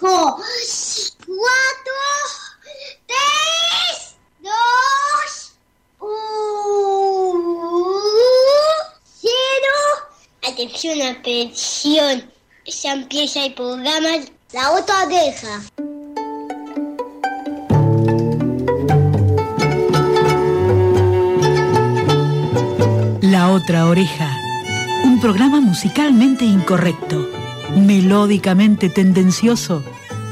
cinco, cuatro, tres, dos, uno, cero. Atención, atención. Ya empieza el programa La otra oreja. La otra oreja. Un programa musicalmente incorrecto, melódicamente tendencioso,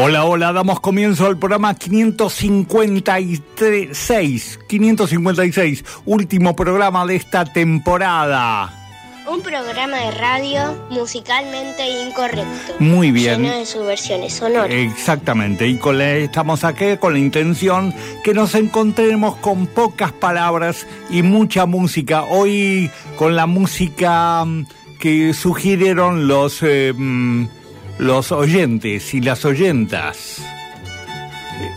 Hola, hola, damos comienzo al programa 556, 556, último programa de esta temporada. Un programa de radio musicalmente incorrecto. Muy bien. Lleno de subversiones sonoras. Exactamente, y con la- estamos aquí con la intención que nos encontremos con pocas palabras y mucha música. Hoy con la música mm, que sugirieron los, eh, mm, los oyentes y las oyentas.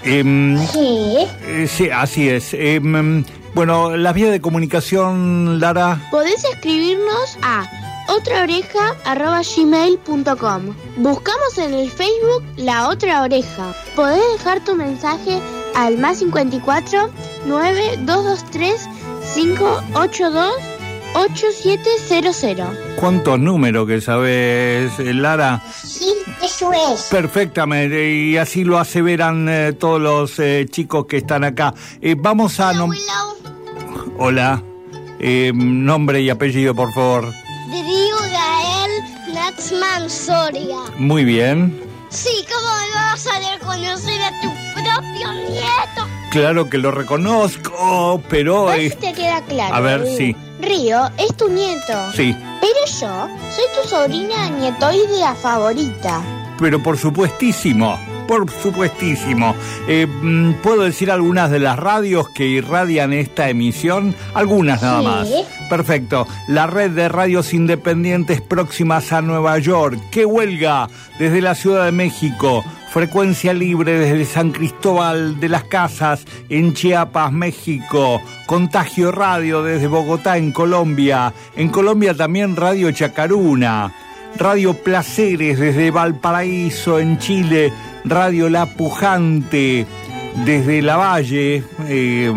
Em, Sí. eh, sí, así es. Em, bueno, las vías de comunicación, Lara. Podés escribirnos a otraoreja.gmail.com Buscamos en el Facebook La Otra Oreja. Podés dejar tu mensaje al más 54 9223 582 8700. ¿Cuántos números que sabes, eh, Lara? Sí, eso es. Perfectamente, y así lo aseveran eh, todos los eh, chicos que están acá. Eh, vamos a... Hola, Eh, nombre y apellido, por favor. Darío Gael Natsman Soria. Muy bien. Sí, ¿cómo vas a reconocer a tu propio nieto? Claro que lo reconozco, pero... A ver si te queda claro. a ver, Río. sí. Río es tu nieto. sí, Pero yo soy tu sobrina nietoidea favorita. Pero por supuestísimo, por supuestísimo. Eh, mm, ¿Puedo decir algunas de las radios que irradian esta emisión? Algunas nada Sí. más. Perfecto. La red de radios independientes próximas a Nueva York. ¡Qué huelga! Desde la Ciudad de México. Frecuencia libre desde San Cristóbal de las Casas en Chiapas, México. Contagio Radio desde Bogotá en Colombia. En Colombia también Radio Chacaruna. Radio Placeres desde Valparaíso en Chile. Radio La Pujante desde La Valle, eh,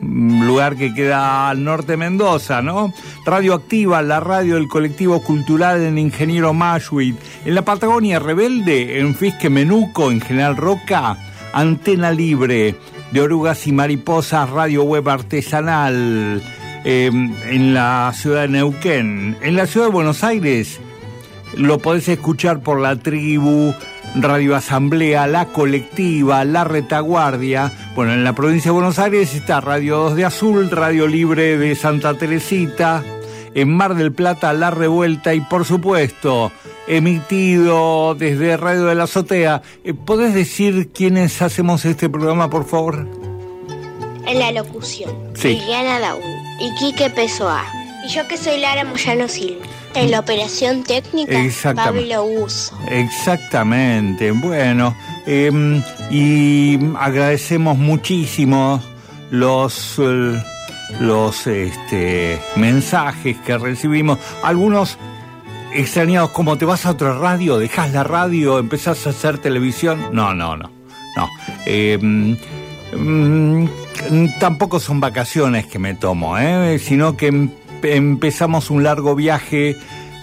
lugar que queda al norte de Mendoza, ¿no? Radio Activa, la radio del colectivo cultural en Ingeniero Mashuit. En la Patagonia Rebelde, en Fisque Menuco, en General Roca, Antena Libre, de Orugas y Mariposas, Radio Web Artesanal. eh, en la ciudad de Neuquén. En la ciudad de Buenos Aires, lo podés escuchar por la tribu, Radio Asamblea, La Colectiva, La Retaguardia. Bueno, en la provincia de Buenos Aires está Radio 2 de Azul, Radio Libre de Santa Teresita, en Mar del Plata, La Revuelta y por supuesto, emitido desde Radio de la Azotea. Eh, ¿Podés decir quiénes hacemos este programa, por favor? En la locución, Sí. Liliana Daun y Quique Pesoa. Y yo que soy Lara Moyano Silva. En la operación técnica. Pablo Uso. Exactamente, bueno, em, y agradecemos muchísimo los, los este, mensajes que recibimos, algunos extrañados, como te vas a otra radio, dejas la radio, empezás a hacer televisión, no, no, no, no. Em, mm, tampoco son vacaciones que me tomo, ¿eh? sino que empezamos un largo viaje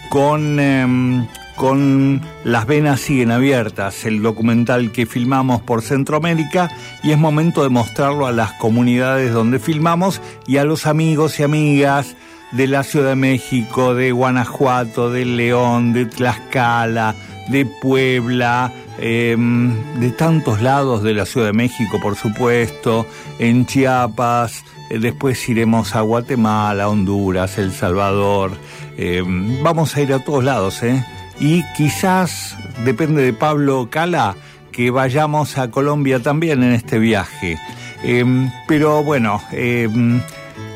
con, em, con Las Venas Siguen Abiertas, el documental que filmamos por Centroamérica, y es momento de mostrarlo a las comunidades donde filmamos y a los amigos y amigas de la Ciudad de México, de Guanajuato, de León, de Tlaxcala, de Puebla, em, de tantos lados de la Ciudad de México, por supuesto, en Chiapas, después iremos a Guatemala, Honduras, El Salvador, em, vamos a ir a todos lados, ¿eh? Y quizás, depende de Pablo Cala, que vayamos a Colombia también en este viaje. Em, pero bueno,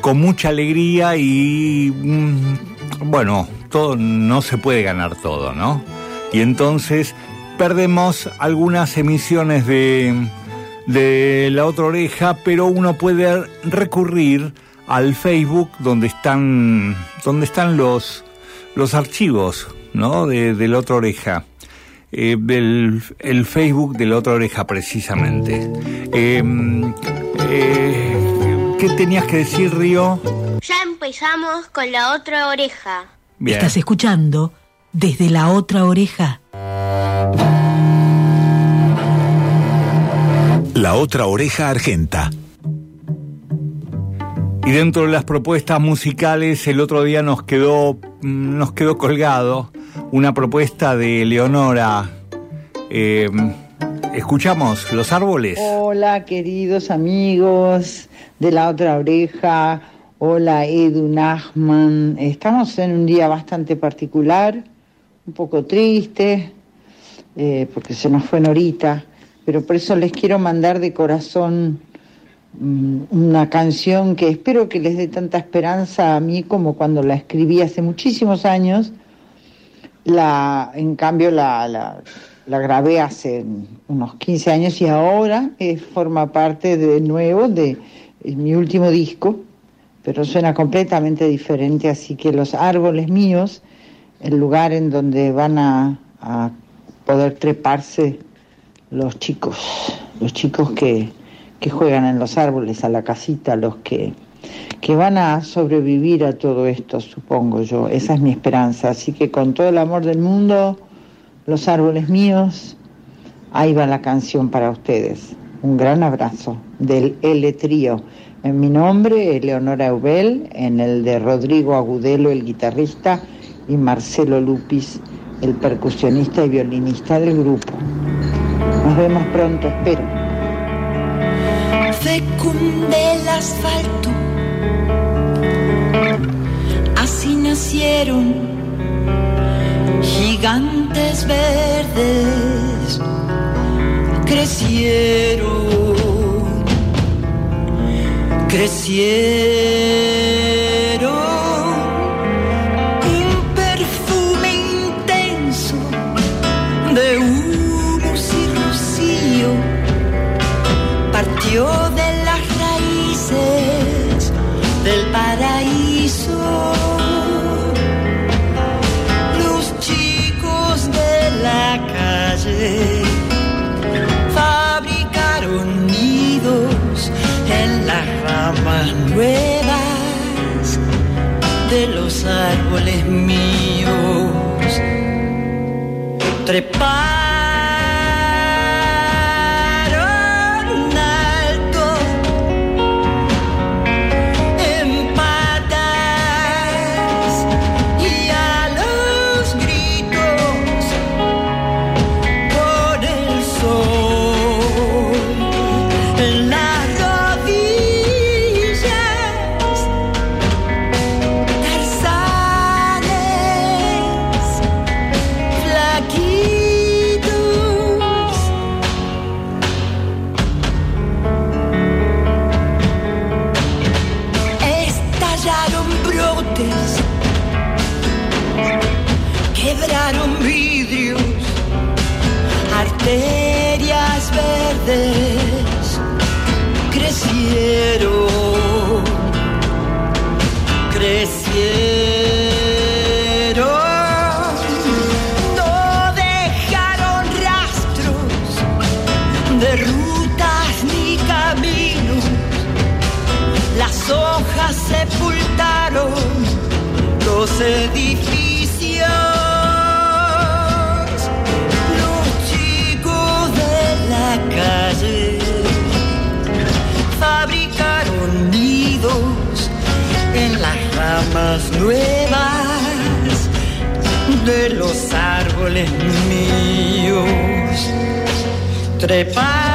con mucha alegría y mm, bueno, todo no se puede ganar todo, ¿no? Y entonces perdemos algunas emisiones de, de la otra oreja, pero uno puede recurrir al Facebook donde están, donde están los, los archivos ¿no? de, de la otra oreja. Eh, el Facebook de la otra oreja precisamente. Em, eh, ¿Qué tenías que decir, Río? Ya empezamos con la otra oreja. Estás escuchando desde la otra oreja. La otra oreja argenta. Y dentro de las propuestas musicales, el otro día nos quedó, mm, nos quedó colgado una propuesta de Leonora. Eh, escuchamos Los Árboles. Hola, queridos amigos de la otra oreja. Hola, Edu Nachman. Estamos en un día bastante particular, un poco triste, eh, porque se nos fue Norita, pero por eso les quiero mandar de corazón Mm, una canción que espero que les dé tanta esperanza a mí como cuando la escribí hace muchísimos años. La, en cambio la, la, grabé hace unos 15 años y ahora forma parte de nuevo de, mi último disco, pero suena completamente diferente, así que los árboles míos, el lugar en donde van a, a poder treparse los chicos, los chicos que, que juegan en los árboles, a la casita, los que, que van a sobrevivir a todo esto, supongo yo. Esa es mi esperanza. Así que con todo el amor del mundo, los árboles míos, ahí va la canción para ustedes. Un gran abrazo del L Trío. En mi nombre, Eleonora Eubel, en el de Rodrigo Agudelo, el guitarrista, y Marcelo Lupis, el percusionista y violinista del grupo. Nos vemos pronto, espero fecunde el asfalto. Así nacieron gigantes verdes, crecieron, crecieron. Partió del paraíso. Los chicos de la calle fabricaron nidos en las ramas nuevas de los árboles míos. Trepar míos. Trepar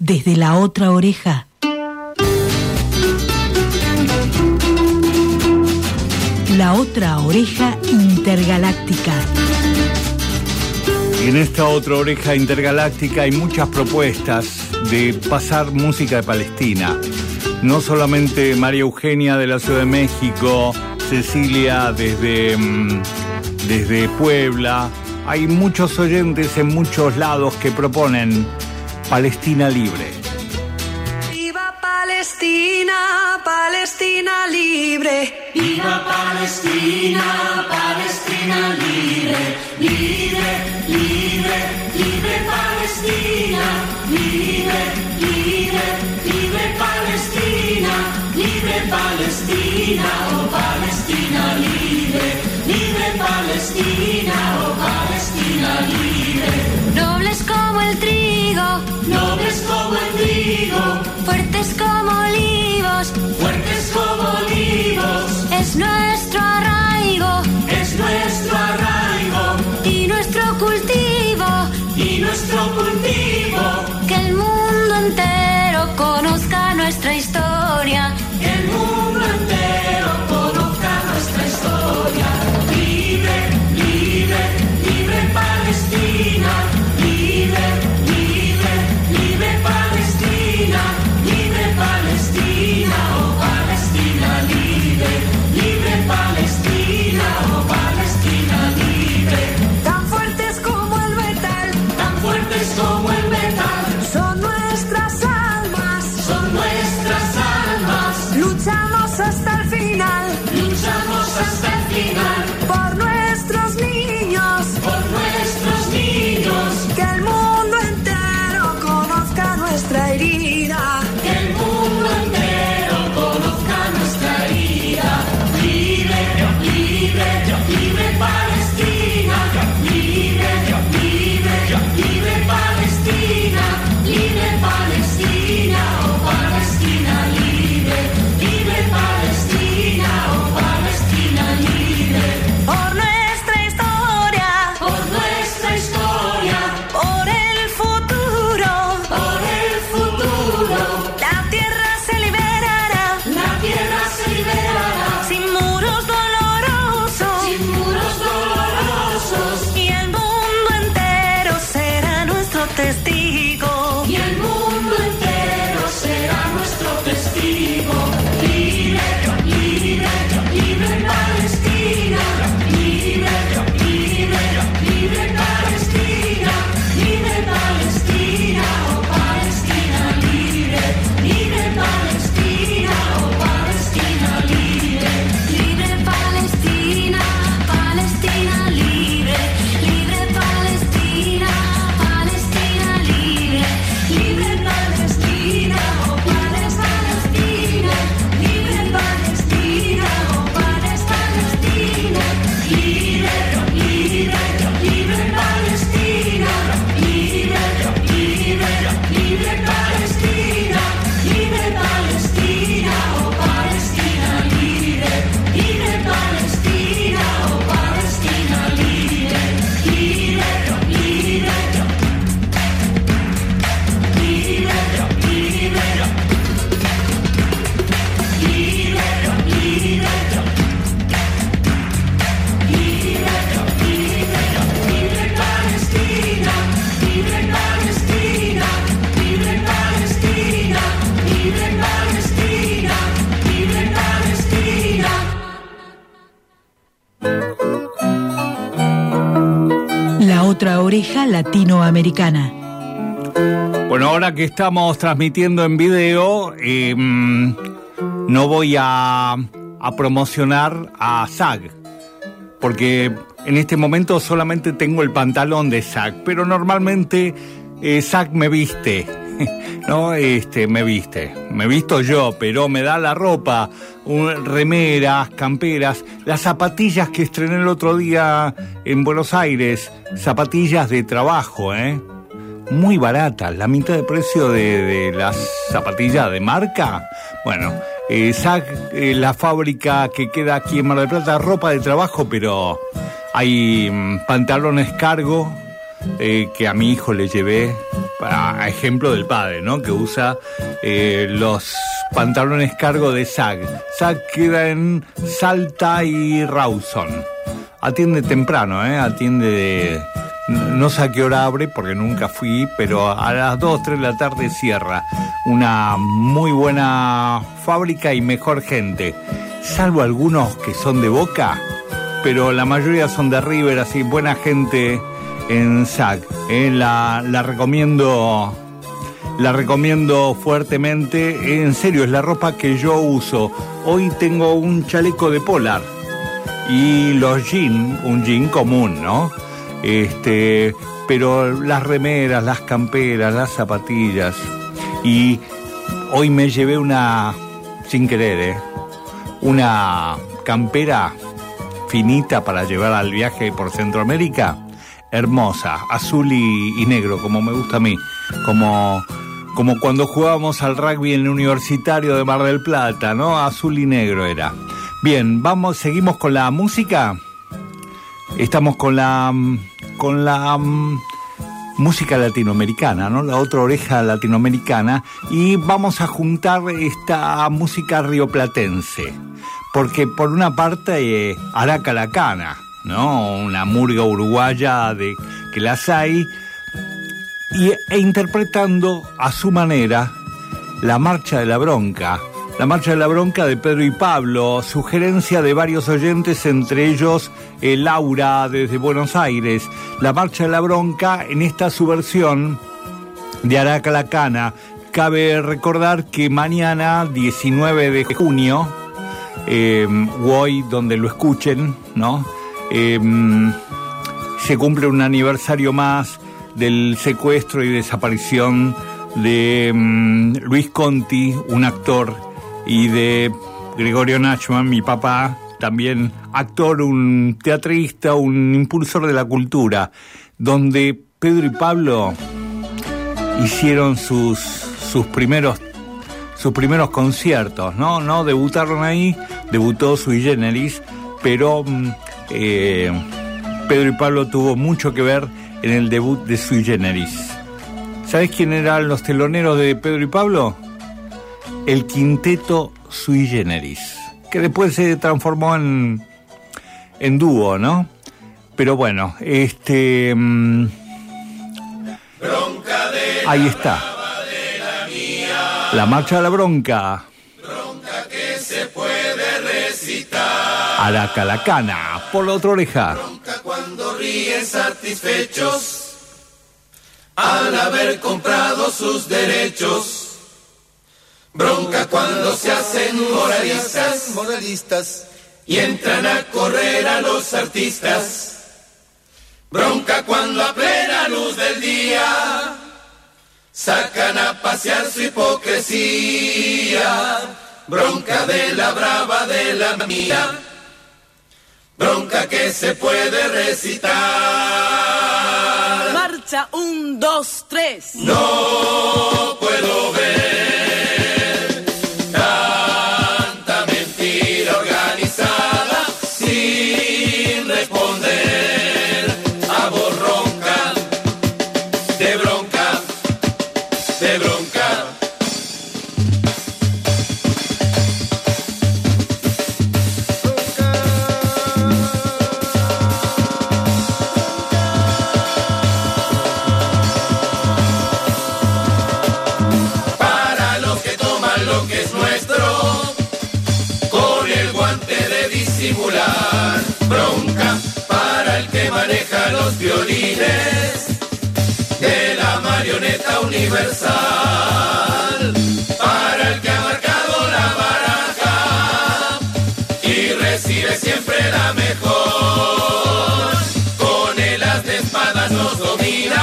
desde la otra oreja. La otra oreja intergaláctica. En esta otra oreja intergaláctica hay muchas propuestas de pasar música de Palestina. No solamente María Eugenia de la Ciudad de México, Cecilia desde, mm, desde Puebla. Hay muchos oyentes en muchos lados que proponen Palestina libre. Viva Palestina, Palestina libre. Viva Palestina, Palestina libre. Libre, libre, libre Palestina. Libre, libre, libre Palestina. Libre Palestina, oh Palestina libre. Libre Palestina, oh Palestina libre. Nobles como el trigo. Nobles como el trigo. Fuertes como olivos. Fuertes como olivos. Es nuestro arraigo. Es nuestro arraigo. Oreja latinoamericana. Bueno, ahora que estamos transmitiendo en video, em, no voy a, promocionar a SAG, porque en este momento solamente tengo el pantalón de SAG, pero normalmente eh, SAG me viste. no, este, me viste, me visto yo, pero me da la ropa, remeras, camperas, las zapatillas que estrené el otro día en Buenos Aires, zapatillas de trabajo, ¿eh? Muy baratas, la mitad de precio de, las zapatillas de marca. Bueno, eh, eh, la fábrica que queda aquí en Mar del Plata, ropa de trabajo, pero hay mm, pantalones cargo eh, que a mi hijo le llevé a ejemplo del padre, ¿no? Que usa eh, los pantalones cargo de SAG. SAG queda en Salta y Rawson. Atiende temprano, ¿eh? Atiende de... No sé a qué hora abre porque nunca fui, pero a las 2, 3 de la tarde cierra. Una muy buena fábrica y mejor gente. Salvo algunos que son de Boca, pero la mayoría son de River, así buena gente en SAC. Eh, la, la recomiendo la recomiendo fuertemente. En serio, es la ropa que yo uso. Hoy tengo un chaleco de polar y los jeans, un jean común, ¿no? Este, pero las remeras, las camperas, las zapatillas. Y hoy me llevé una, sin querer, ¿eh? Una campera finita para llevar al viaje por Centroamérica hermosa, azul y, negro, como me gusta a mí, como, como cuando jugábamos al rugby en el universitario de Mar del Plata, ¿no? Azul y negro era. Bien, vamos, seguimos con la música. Estamos con la con la mm, música latinoamericana, ¿no? La otra oreja latinoamericana y vamos a juntar esta música rioplatense, porque por una parte eh, Aracalacana ¿no? Una murga uruguaya de que las hay, y, e interpretando a su manera la Marcha de la Bronca. La Marcha de la Bronca de Pedro y Pablo, sugerencia de varios oyentes, entre ellos eh, Laura desde Buenos Aires. La Marcha de la Bronca en esta subversión de Aracalacana. Cabe recordar que mañana, 19 de junio, eh, hoy donde lo escuchen, ¿no? Em, se cumple un aniversario más del secuestro y desaparición de em, Luis Conti, un actor, y de Gregorio Nachman, mi papá, también actor, un teatrista, un impulsor de la cultura, donde Pedro y Pablo hicieron sus, sus primeros sus primeros conciertos, ¿no? No debutaron ahí, debutó Sui Generis, pero mm, eh, Pedro y Pablo tuvo mucho que ver en el debut de Sui Generis. ¿Sabes quién eran los teloneros de Pedro y Pablo? El quinteto Sui Generis, que después se transformó en, en dúo, ¿no? Pero bueno, este... Mm, ahí está. La marcha de la bronca. Bronca que se puede recitar. A la calacana por la otra oreja. Bronca cuando ríen satisfechos al haber comprado sus derechos. Bronca cuando se hacen moralistas, moralistas y entran a correr a los artistas. Bronca cuando a plena luz del día sacan a pasear su hipocresía. Bronca de la brava de la mía Bronca que se puede recitar. Marcha un, dos, tres. No puedo ver tanta mentira organizada sin responder a borronca de bronca, de bronca. Violines de la marioneta universal. Para el que ha marcado la baraja y recibe siempre la mejor. Con el as de espadas nos domina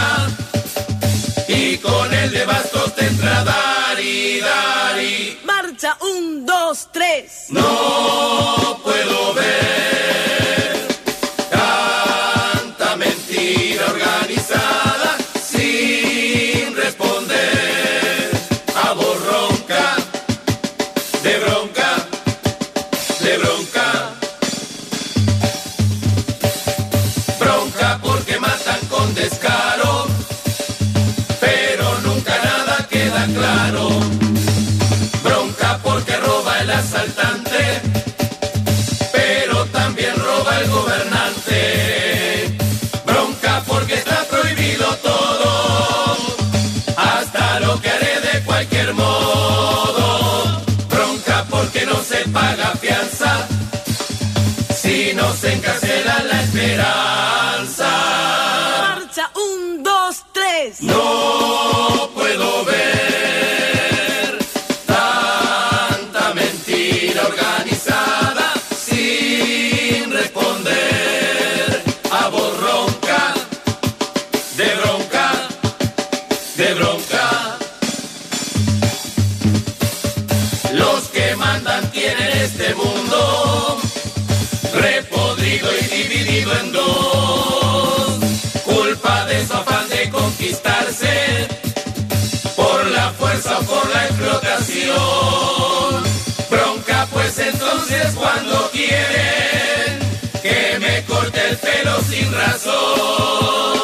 Bronca pues entonces cuando quieren que me corte el pelo sin razón.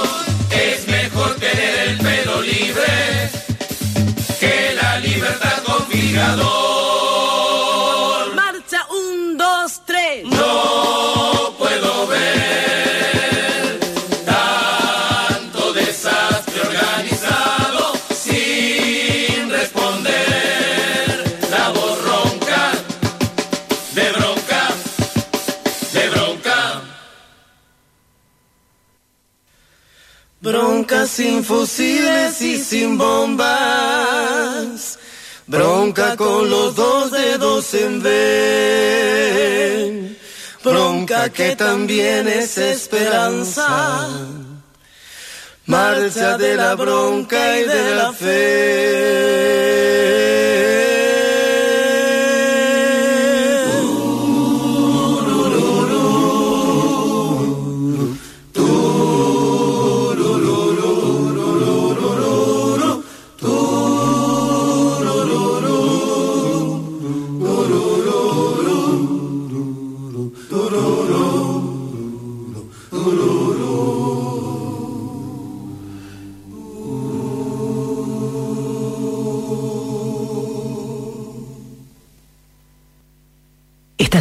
Es mejor tener el pelo libre que la libertad con Bronca sin fusiles y sin bombas. Bronca con los dos dedos en V. Bronca que también es esperanza. Marcha de la bronca y de la fe.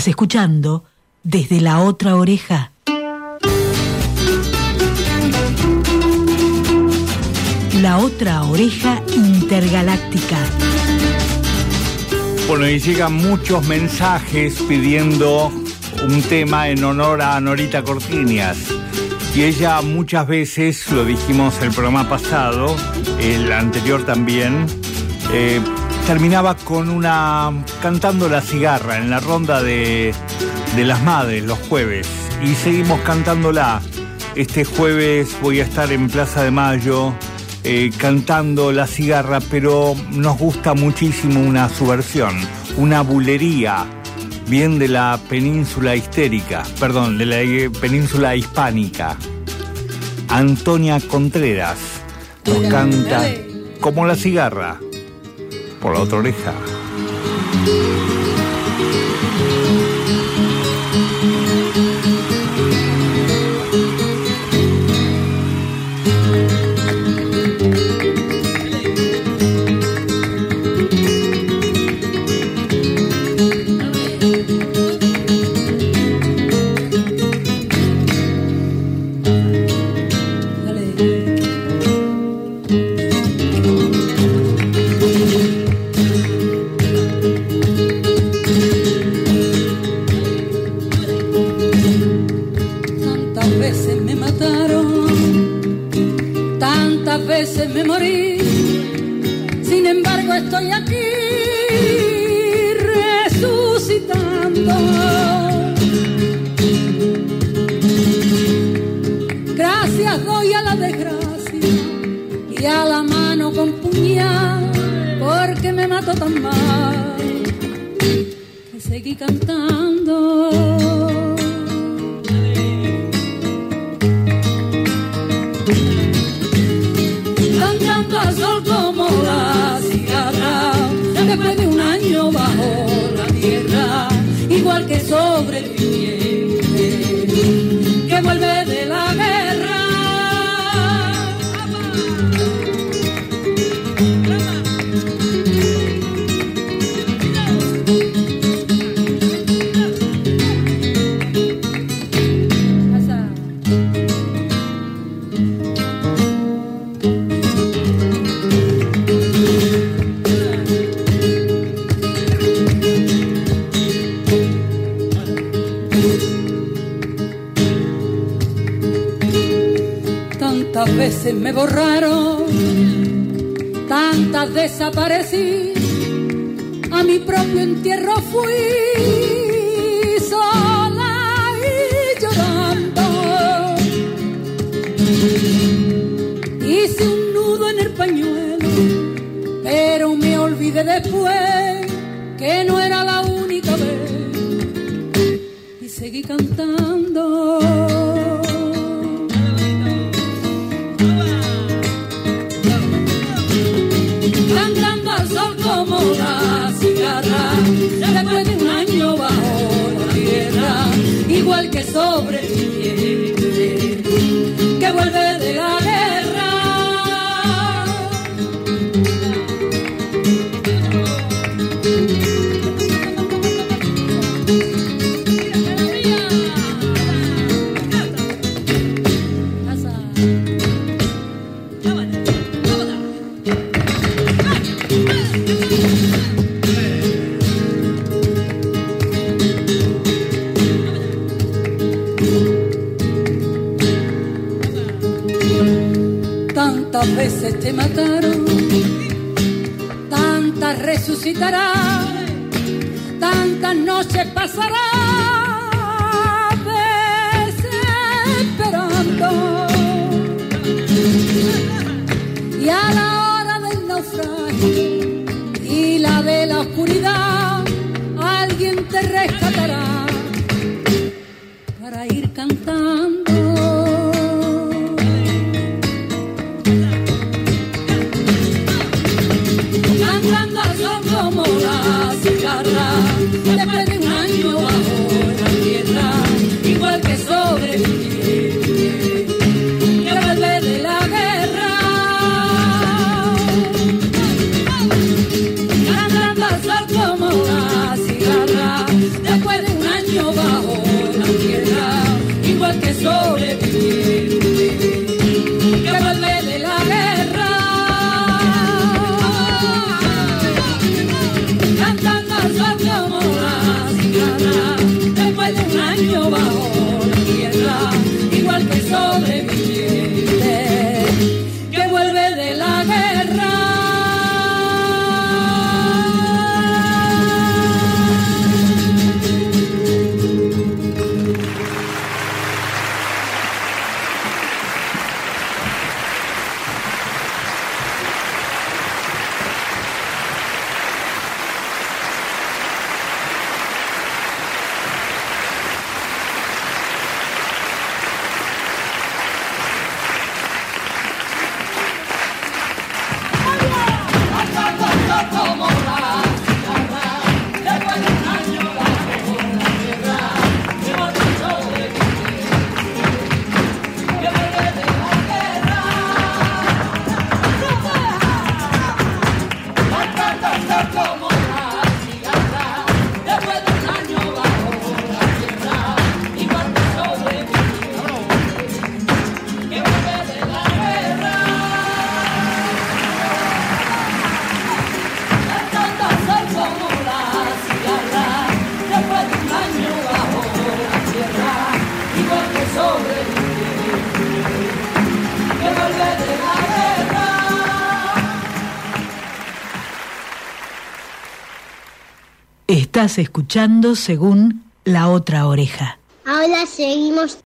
Escuchando desde la otra oreja. La otra oreja intergaláctica. Bueno, y llegan muchos mensajes pidiendo un tema en honor a Norita Cortiñas. Y ella muchas veces, lo dijimos el programa pasado, el anterior también, eh, terminaba con una. cantando la cigarra en la ronda de, de las madres los jueves. Y seguimos cantándola. Este jueves voy a estar en Plaza de Mayo eh, cantando la cigarra, pero nos gusta muchísimo una subversión, una bulería, bien de la península histérica, perdón, de la eh, península hispánica. Antonia Contreras nos canta como la cigarra, por la otra oreja. seguí cantando. desaparecí, a mi propio entierro fui sola y llorando. Hice un nudo en el pañuelo, pero me olvidé después que no se mataron, tantas resucitarán, tantas noches pasarán. Estás escuchando según la otra oreja. Ahora seguimos